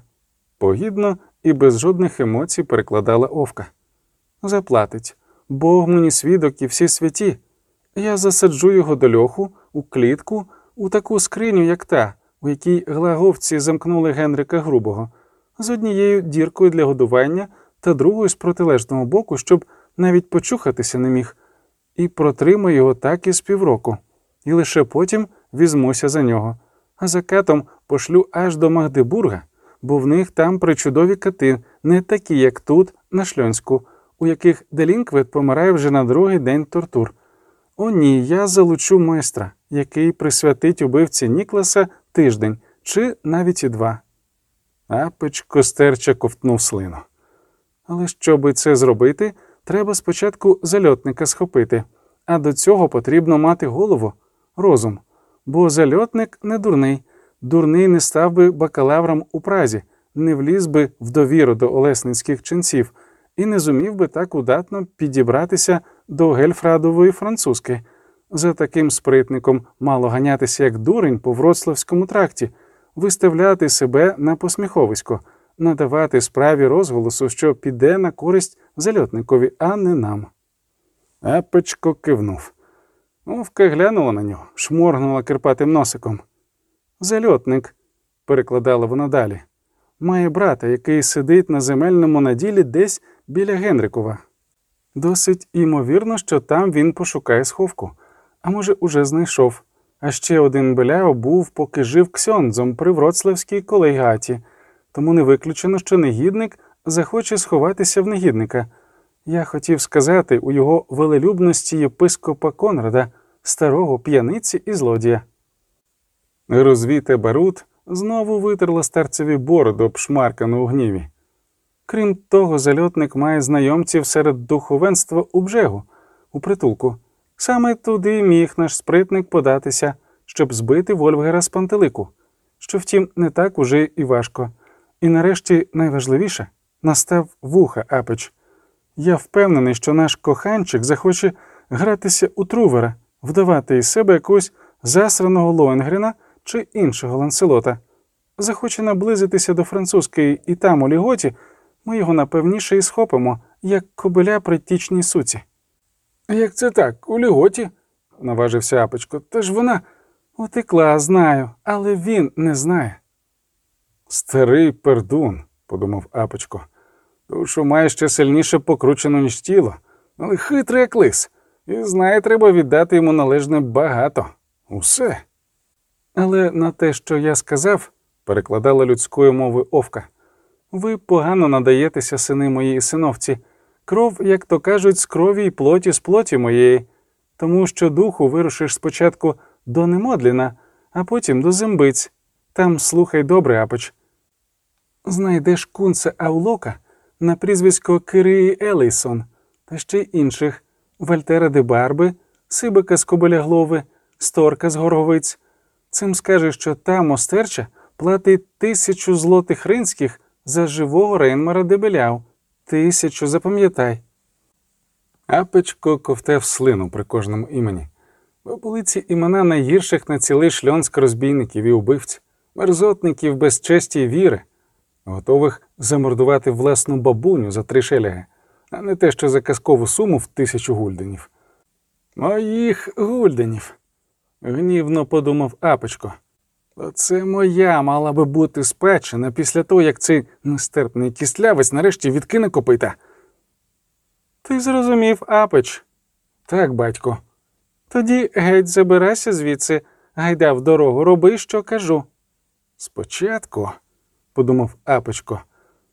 Погідно і без жодних емоцій перекладала Овка. Заплатить. Бог мені свідок і всі святі. Я засаджу його до льоху, у клітку, у таку скриню, як та, у якій глаговці замкнули Генрика Грубого, з однією діркою для годування та другою з протилежного боку, щоб навіть почухатися не міг, і протримаю його так із півроку, і лише потім візьмуся за нього. А за катом пошлю аж до Магдебурга, бо в них там причудові кати, не такі, як тут, на шльонську, у яких делінквет помирає вже на другий день тортур. О, ні, я залучу майстра, який присвятить убивці Нікласа тиждень чи навіть і два. Апич костерча ковтнув слину. Але щоби це зробити, треба спочатку зальотника схопити, а до цього потрібно мати голову, розум. Бо зальотник не дурний, дурний не став би бакалавром у празі, не вліз би в довіру до олесницьких ченців і не зумів би так удатно підібратися до гельфрадової французьки. За таким спритником мало ганятися як дурень по вроцлавському тракті, виставляти себе на посміховисько, надавати справі розголосу, що піде на користь зальотникові, а не нам. Апечко кивнув. Овка глянула на нього, шморгнула кирпатим носиком. Зальотник, перекладала вона далі, має брата, який сидить на земельному наділі десь біля Генрикова. Досить імовірно, що там він пошукає сховку, а може, уже знайшов. А ще один беляо був, поки жив ксьондзом при вроцлавській колегаті, тому не виключено, що негідник захоче сховатися в негідника. Я хотів сказати у його велелюбності єпископа Конрада, старого п'яниці і злодія. Розвіте Барут знову витерла старцеві бороду, обшмаркану у гніві. Крім того, зальотник має знайомців серед духовенства у бжегу, у притулку. Саме туди міг наш спритник податися, щоб збити Вольфгера з пантелику, що, втім, не так уже і важко. І нарешті найважливіше настав вуха Апич. Я впевнений, що наш коханчик захоче гратися у трувера, вдавати із себе якогось засраного Лоенгрена чи іншого ланселота. Захоче наблизитися до французької і там у ліготі, ми його напевніше і схопимо, як кобиля при тічній суці. Як це так, у ліготі? наважився Апочко. Та ж вона утекла, знаю, але він не знає. Старий пердун, подумав Апочко. Душу має ще сильніше покручену, ніж тіло, але хитрий як лис, і знає, треба віддати йому належне багато. Усе. Але на те, що я сказав, перекладала людською мовою Овка. Ви погано надаєтеся, сини мої і синовці, кров, як то кажуть, з крові й плоті з плоті моєї, тому що духу вирушиш спочатку до Немодліна, а потім до зембиць. Там слухай добре, Апоч. Знайдеш кунца Аулока на прізвисько Кирії Елейсон та ще й інших Вальтера де Барби, Сибика з Кобиляглови, Сторка з Горговиць. Цим скажеш, що та мостерча платить тисячу злотих ринських за живого Рейнмара де Беляв. Тисячу, запам'ятай. Апечко ковтав слину при кожному імені. Бо були імена найгірших на цілий шльонськ розбійників і убивць, мерзотників без честі й віри, готових замордувати власну бабуню за три шеляги, а не те, що за казкову суму в тисячу гульденів. Моїх гульденів, гнівно подумав Апечко. Оце моя мала би бути спечена після того, як цей нестерпний кістлявець нарешті відкине копита. Ти зрозумів, Апич. Так, батько. Тоді геть забирайся звідси, гайда в дорогу, роби, що кажу. Спочатку, подумав Апочко,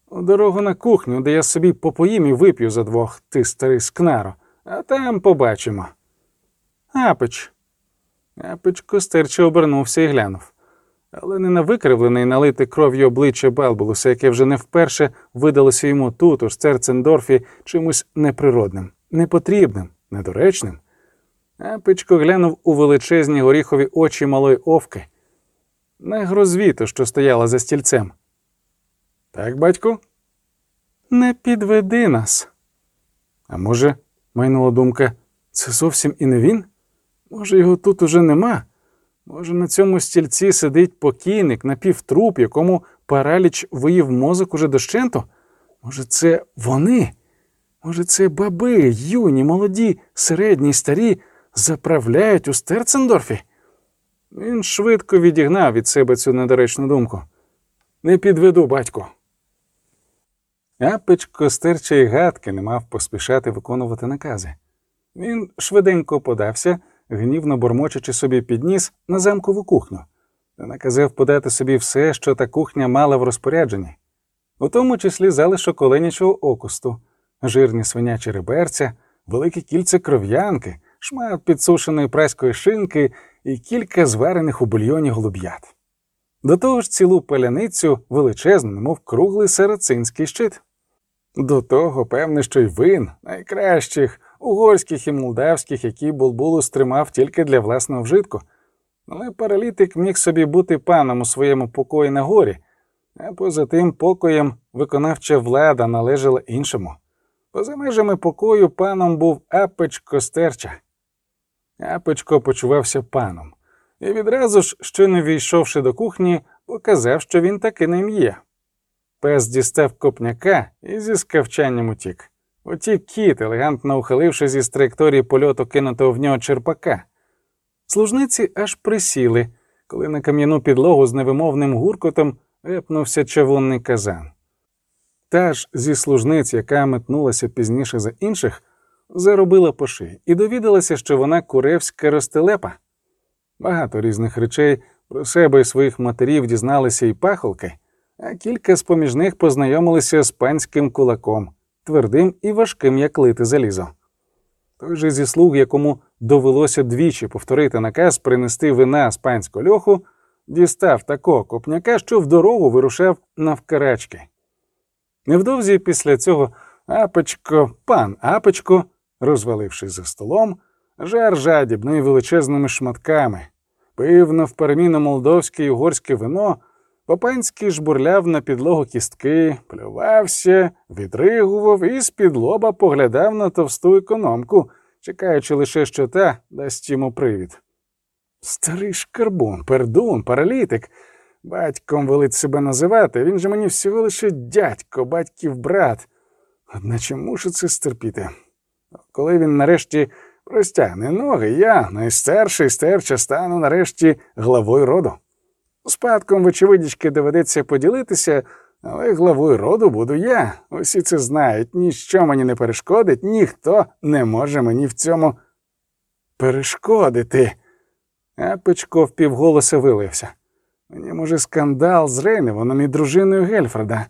у дорогу на кухню, де я собі попоїм і вип'ю за двох, ти старий скнаро, а там побачимо. Апич. Апечко стерче обернувся і глянув. Але не на викривлене і налите кров'ю обличчя Балбулуса, яке вже не вперше видалося йому тут, у Стерцендорфі, чимось неприродним, непотрібним, недоречним. Апечко глянув у величезні горіхові очі малої овки, на грозвіту, що стояла за стільцем. Так, батько? Не підведи нас. А може, майнула думка, це зовсім і не він? Може, його тут уже нема? Може, на цьому стільці сидить покійник, напівтруп, якому параліч виїв мозок уже дощенту? Може, це вони? Може, це баби, юні, молоді, середні, старі заправляють у Стерцендорфі? Він швидко відігнав від себе цю недоречну думку. Не підведу, батько. Апечко стерча й гадки не мав поспішати виконувати накази. Він швиденько подався, гнівно бормочучи собі підніс на замкову кухню, та наказав подати собі все, що та кухня мала в розпорядженні, у тому числі залишок оленячого окусту, жирні свинячі реберця, велике кільце кров'янки, шмат підсушеної праської шинки і кілька зварених у бульйоні голуб'ят. До того ж цілу паляницю величезну, немов круглий сарацинський щит. До того, певне, що й вин, найкращих, угорських і молдавських, які Булбулус тримав тільки для власного вжитку. Але паралітик міг собі бути паном у своєму покої на горі, а поза тим покоєм виконавча влада належала іншому. Поза межами покою паном був Апечко Стерча. Апечко почувався паном, і відразу ж, щойно війшовши до кухні, показав, що він таки ним є. Пес дістав копняка і зі скавчанням утік. Утік кіт, елегантно ухиливши зі траєкторії польоту кинутого в нього черпака. Служниці аж присіли, коли на кам'яну підлогу з невимовним гуркотом випнувся чавунний казан. Та ж зі служниць, яка метнулася пізніше за інших, заробила по шиї і довідалася, що вона куревська ростелепа. Багато різних речей про себе і своїх матерів дізналися і пахолки, а кілька з поміж них познайомилися з панським кулаком, твердим і важким, як лити залізо. Той же зі слуг, якому довелося двічі повторити наказ принести вина з панського льоху, дістав такого копняка, що в дорогу вирушав навкарачки. Невдовзі після цього апечко, пан апечко, розвалившись за столом, жар жадібно і величезними шматками, пив навпереміну молдовське й угорське вино, по-панськи жбурляв на підлогу кістки, плювався, відригував і з-під лоба поглядав на товсту економку, чекаючи лише, що та дасть йому привід. Старий шкарбун, пердун, паралітик. Батьком велить себе називати, він же мені всього лише дядько, батьків брат. Одначе мушу це стерпіти. Коли він нарешті простягне ноги, я, найстарший стерча, стану нарешті главою роду. Спадком, вочевидячки, доведеться поділитися, але главою роду буду я. Усі це знають, ніщо мені не перешкодить, ніхто не може мені в цьому перешкодити. А Печко впівголоса вилився. Мені може скандал з Рейневоном і дружиною Гельфреда.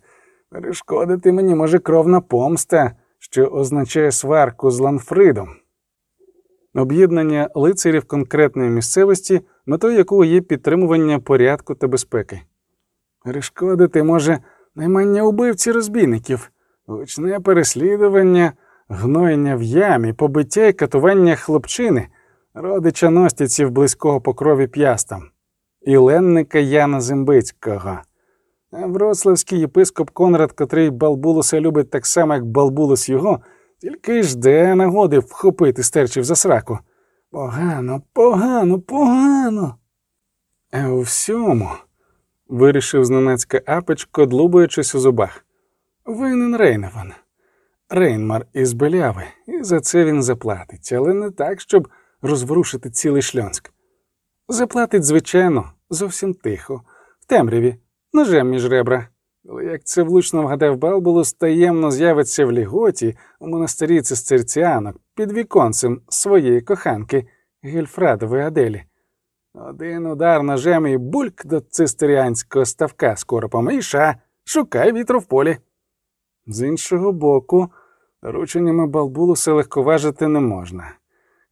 Перешкодити мені може кровна помста, що означає сварку з Ланфридом. Об'єднання лицарів конкретної місцевості, метою якого є підтримування порядку та безпеки. Перешкодити може наймання убивці розбійників, гучне переслідування, гноєння в ямі, побиття і катування хлопчини, родича ностіців близького по крові п'ястам і ленника Яна Зембицького. А Вроцлавський єпископ Конрад, котрий Балбулуса любить так само, як Балбулус його, тільки й жде нагоди вхопити стерчив за сраку. Погано, погано, погано. А у всьому, вирішив зненацька апечко, длубаючись у зубах. Винен Рейневан. Рейнмар із Беляви, і за це він заплатить, але не так, щоб розворушити цілий шльонськ. Заплатить, звичайно, зовсім тихо, в темряві, ножем між ребра. Але як це влучно вгадав Балбулус, таємно з'явиться в ліготі у монастирі цистерціанок під віконцем своєї коханки Гельфрадової Аделі. Один удар ножем і бульк до цистеріанського ставка з коропом і шукай вітру в полі. З іншого боку, дорученнями Балбулуса легковажити не можна.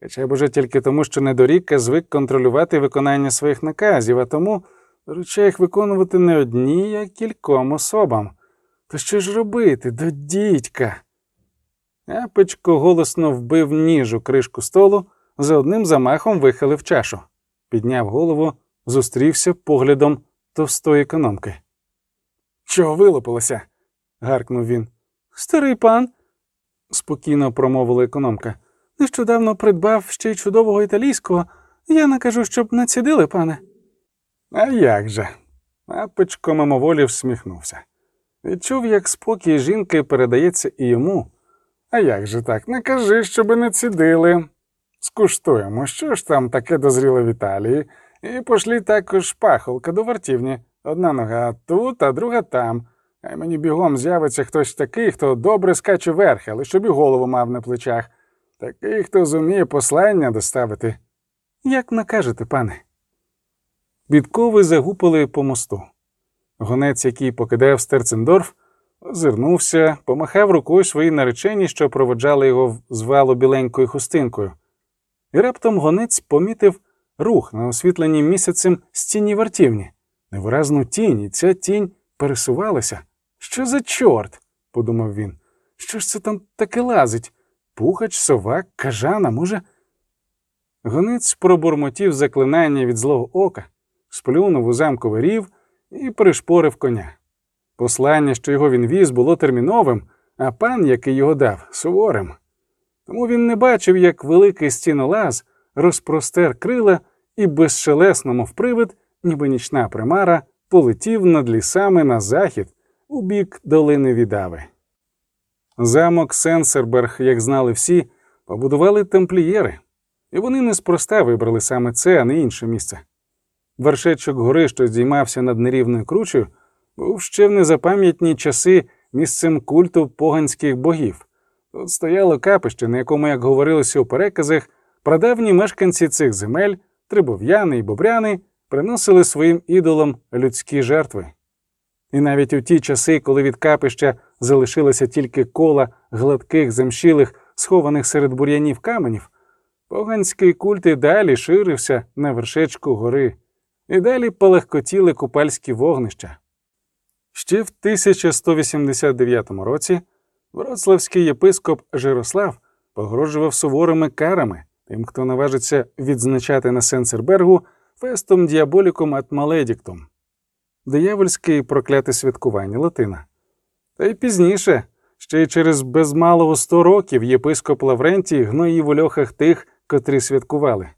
Хоча б уже тільки тому, що недорікка звик контролювати виконання своїх наказів, а тому доручає їх виконувати не одній, а кільком особам. То що ж робити до дідька? Апечко голосно вбив ніж у кришку столу, за одним замахом вихилив чашу, підняв голову, зустрівся поглядом товстої економки. Чого вилупилося? гаркнув він. Старий пан, спокійно промовила економка. Нещодавно придбав ще й чудового італійського. Я накажу, щоб націдили, пане. А як же? Апечко мимоволі всміхнувся. Відчув, як спокій жінки передається і йому. А як же так? Не кажи, щоби не цідили. Скуштуємо, що ж там таке дозріло в Італії, і пошлі також пахолка до вартівні. Одна нога тут, а друга там. А мені бігом з'явиться хтось такий, хто добре скаче верхи, але щоб і голову мав на плечах. Такий, хто зуміє послання доставити. Як накажете, пане. Підкови загупили по мосту. Гонець, який покидав Стерцендорф, озирнувся, помахав рукою своїй нареченій, що проводжали його з валу біленькою хустинкою. І раптом гонець помітив рух на освітленій місяцем стіні вартівні, невиразну тінь, і ця тінь пересувалася. Що за чорт? подумав він. Що ж це там таке лазить? Пухач, сова, кажана, може. Гонець пробурмотів заклинання від злого ока, сплюнув у замковий рів і пришпорив коня. Послання, що його він віз, було терміновим, а пан, який його дав, суворим. Тому він не бачив, як великий стінолаз розпростер крила і безшелесно, мов привид, ніби нічна примара, полетів над лісами на захід у бік долини Відави. Замок Сенсерберг, як знали всі, побудували тамплієри, і вони неспроста вибрали саме це, а не інше місце. Вершечок гори, що здіймався над нерівною кручею, був ще в незапам'ятні часи місцем культу поганських богів. Тут стояло капище, на якому, як говорилося у переказах, прадавні мешканці цих земель, трибов'яни і бобряни, приносили своїм ідолам людські жертви. І навіть у ті часи, коли від капища залишилося тільки кола гладких, замшілих, схованих серед бур'янів каменів, поганський культ і далі ширився на вершечку гори, і далі полегкотіли купальські вогнища. Ще в 1189 році вроцлавський єпископ Жирослав погрожував суворими карами тим, хто наважиться відзначати на Сенцербергу фестом діаболіком ат маледіктом, диявольське і прокляте святкування Латина. Та й пізніше, ще й через без малого сто років єпископ Лаврентій гноїв у льохах тих, котрі святкували.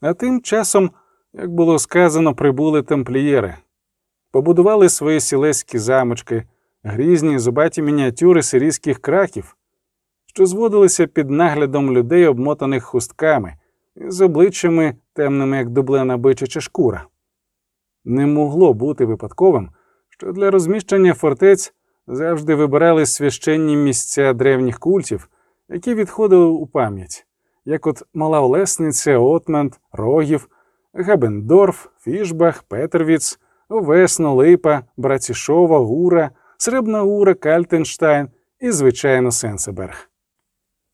А тим часом, як було сказано, прибули тамплієри, побудували свої сілеські замочки, грізні зубаті мініатюри сирійських краків, що зводилися під наглядом людей, обмотаних хустками, з обличчями темними, як дублена бичача шкура. Не могло бути випадковим, що для розміщення фортець завжди вибирали священні місця древніх культів, які відходили у пам'ять, як от Мала Олесниця, Отмент, Рогів, Габендорф, Фішбах, Петервіц, Овесно, Липа, Братішова, Гура, Сребна Гура, Кальтенштайн і, звичайно, Сенсеберг.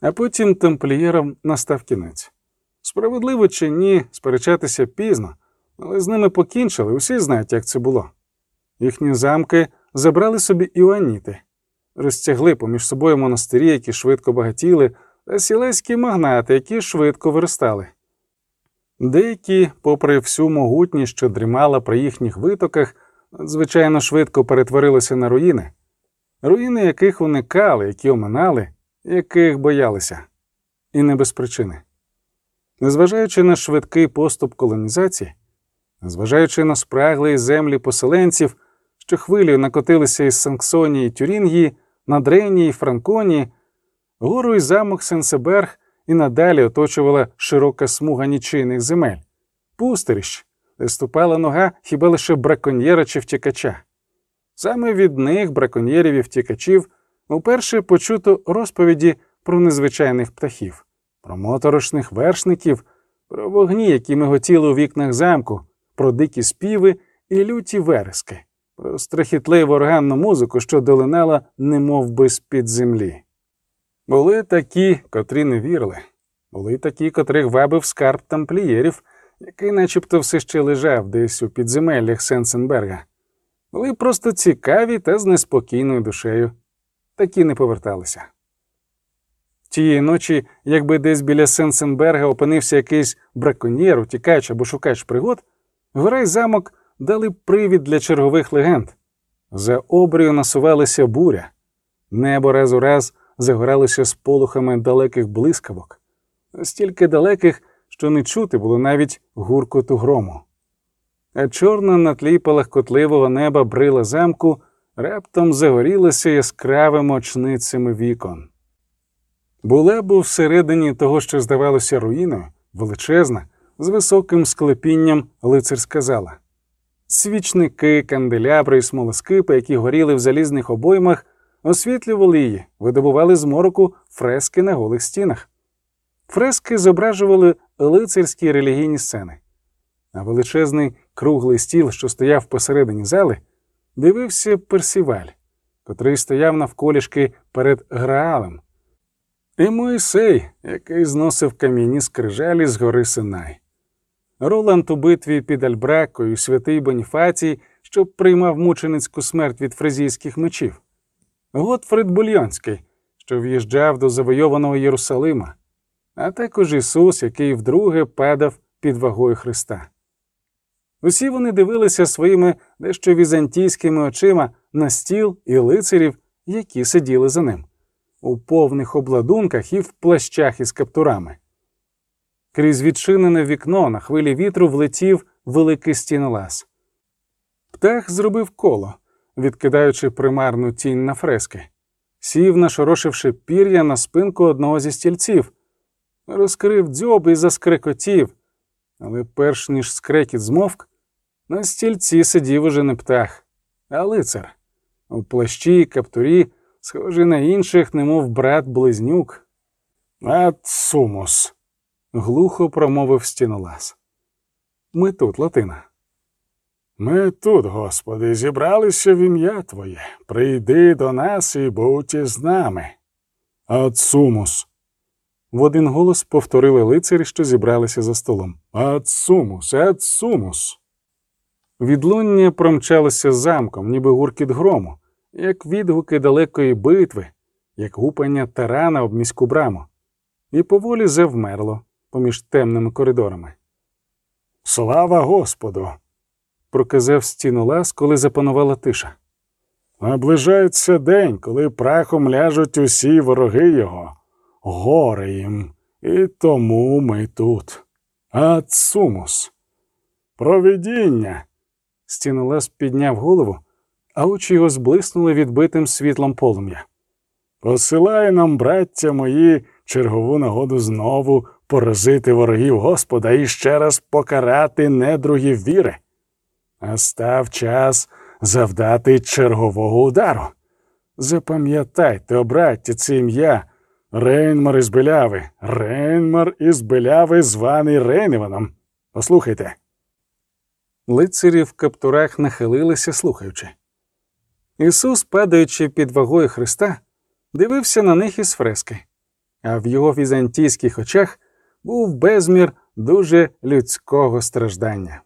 А потім тамплієрам настав кінець. Справедливо чи ні, сперечатися пізно, але з ними покінчили, усі знають, як це було. Їхні замки забрали собі іоаніти, розтягли поміж собою монастирі, які швидко багатіли, та сілецькі магнати, які швидко виростали. Деякі, попри всю могутність, що дрімала при їхніх витоках, звичайно швидко перетворилися на руїни, руїни, яких уникали, які оминали, яких боялися, і не без причини. Незважаючи на швидкий поступ колонізації, незважаючи на спраглі землі поселенців, що хвилею накотилися із Санксонії, Тюрінгії, Надренії, Франконії, гору і замок Сенсеберг і надалі оточувала широка смуга нічийних земель, пустирищ, де ступала нога хіба лише браконьєра чи втікача. Саме від них, браконьєрів і втікачів, уперше почуто розповіді про незвичайних птахів, про моторошних вершників, про вогні, які миготіли у вікнах замку, про дикі співи і люті верески, про страхітливу органну музику, що долинала немов би з-під землі. Були такі, котрі не вірили, були такі, котрих вабив скарб тамплієрів, який начебто все ще лежав десь у підземеллях Сенсенберга. Були просто цікаві та з неспокійною душею. Такі не поверталися. Тієї ночі, якби десь біля Сенсенберга опинився якийсь браконьєр, утікач або шукач пригод, гора замок дали привід для чергових легенд. За обрію насувалася буря, небо раз у раз загоралося сполохами далеких блискавок, стільки далеких, що не чути було навіть гуркоту грому. А чорна на тлі палахкотливого неба брила замку раптом загорілася яскравими очницями вікон. Була б всередині того, що здавалося руїною, величезна, з високим склепінням лицар сказала. Свічники, канделябри і смолоскипи, які горіли в залізних обоймах, освітлювали її, видобували з мороку фрески на голих стінах. Фрески зображували лицарські релігійні сцени, а величезний круглий стіл, що стояв посередині зали, дивився персіваль, котрий стояв навколішки перед Граалем, і Мойсей, який зносив кам'яні скрижалі з гори Синай. Роланд у битві під Альбракою, святий Боніфацій, що приймав мученицьку смерть від фризійських мечів. Готфрид Бульйонський, що в'їжджав до завойованого Єрусалима, а також Ісус, який вдруге падав під вагою Христа. Усі вони дивилися своїми дещо візантійськими очима на стіл і лицарів, які сиділи за ним, у повних обладунках і в плащах із каптурами. Крізь відчинене вікно на хвилі вітру влетів великий стінолаз. Птах зробив коло, відкидаючи примарну тінь на фрески, сів, нашорошивши пір'я на спинку одного зі стільців, розкрив дзьоб і заскрекотів, але перш ніж скрекіт змовк, на стільці сидів уже не птах, а лицар. У плащі каптурі, схожий на інших, немов брат близнюк, Ат сумус. глухо промовив стінолаз. Ми тут, Латина. Ми тут, Господи, зібралися в ім'я Твоє. Прийди до нас і будь із нами. Ат сумус. В один голос повторили лицарі, що зібралися за столом. Ат сумус. Відлуння промчалося замком, ніби гуркіт грому, як відгуки далекої битви, як гупання тарана об міську браму, і поволі завмерло поміж темними коридорами. Слава Господу! Проказав стінолаз, коли запанувала тиша. Наближається день, коли прахом ляжуть усі вороги його. Горе їм, і тому ми тут. Ат сумус. Провидіння. Стінолаз підняв голову, а очі його зблиснули відбитим світлом полум'я. Посилай нам, браття мої, чергову нагоду знову поразити ворогів Господа і ще раз покарати недругів віри. Настав час завдати чергового удару. Запам'ятайте, о браття, це ім'я Рейнмар із Беляви, Рейнмар із Беляви, званий Рейневаном. Послухайте. Лицарі в каптурах нахилилися, слухаючи. Ісус, падаючи під вагою Христа, дивився на них із фрески, а в його візантійських очах був безмір дуже людського страждання.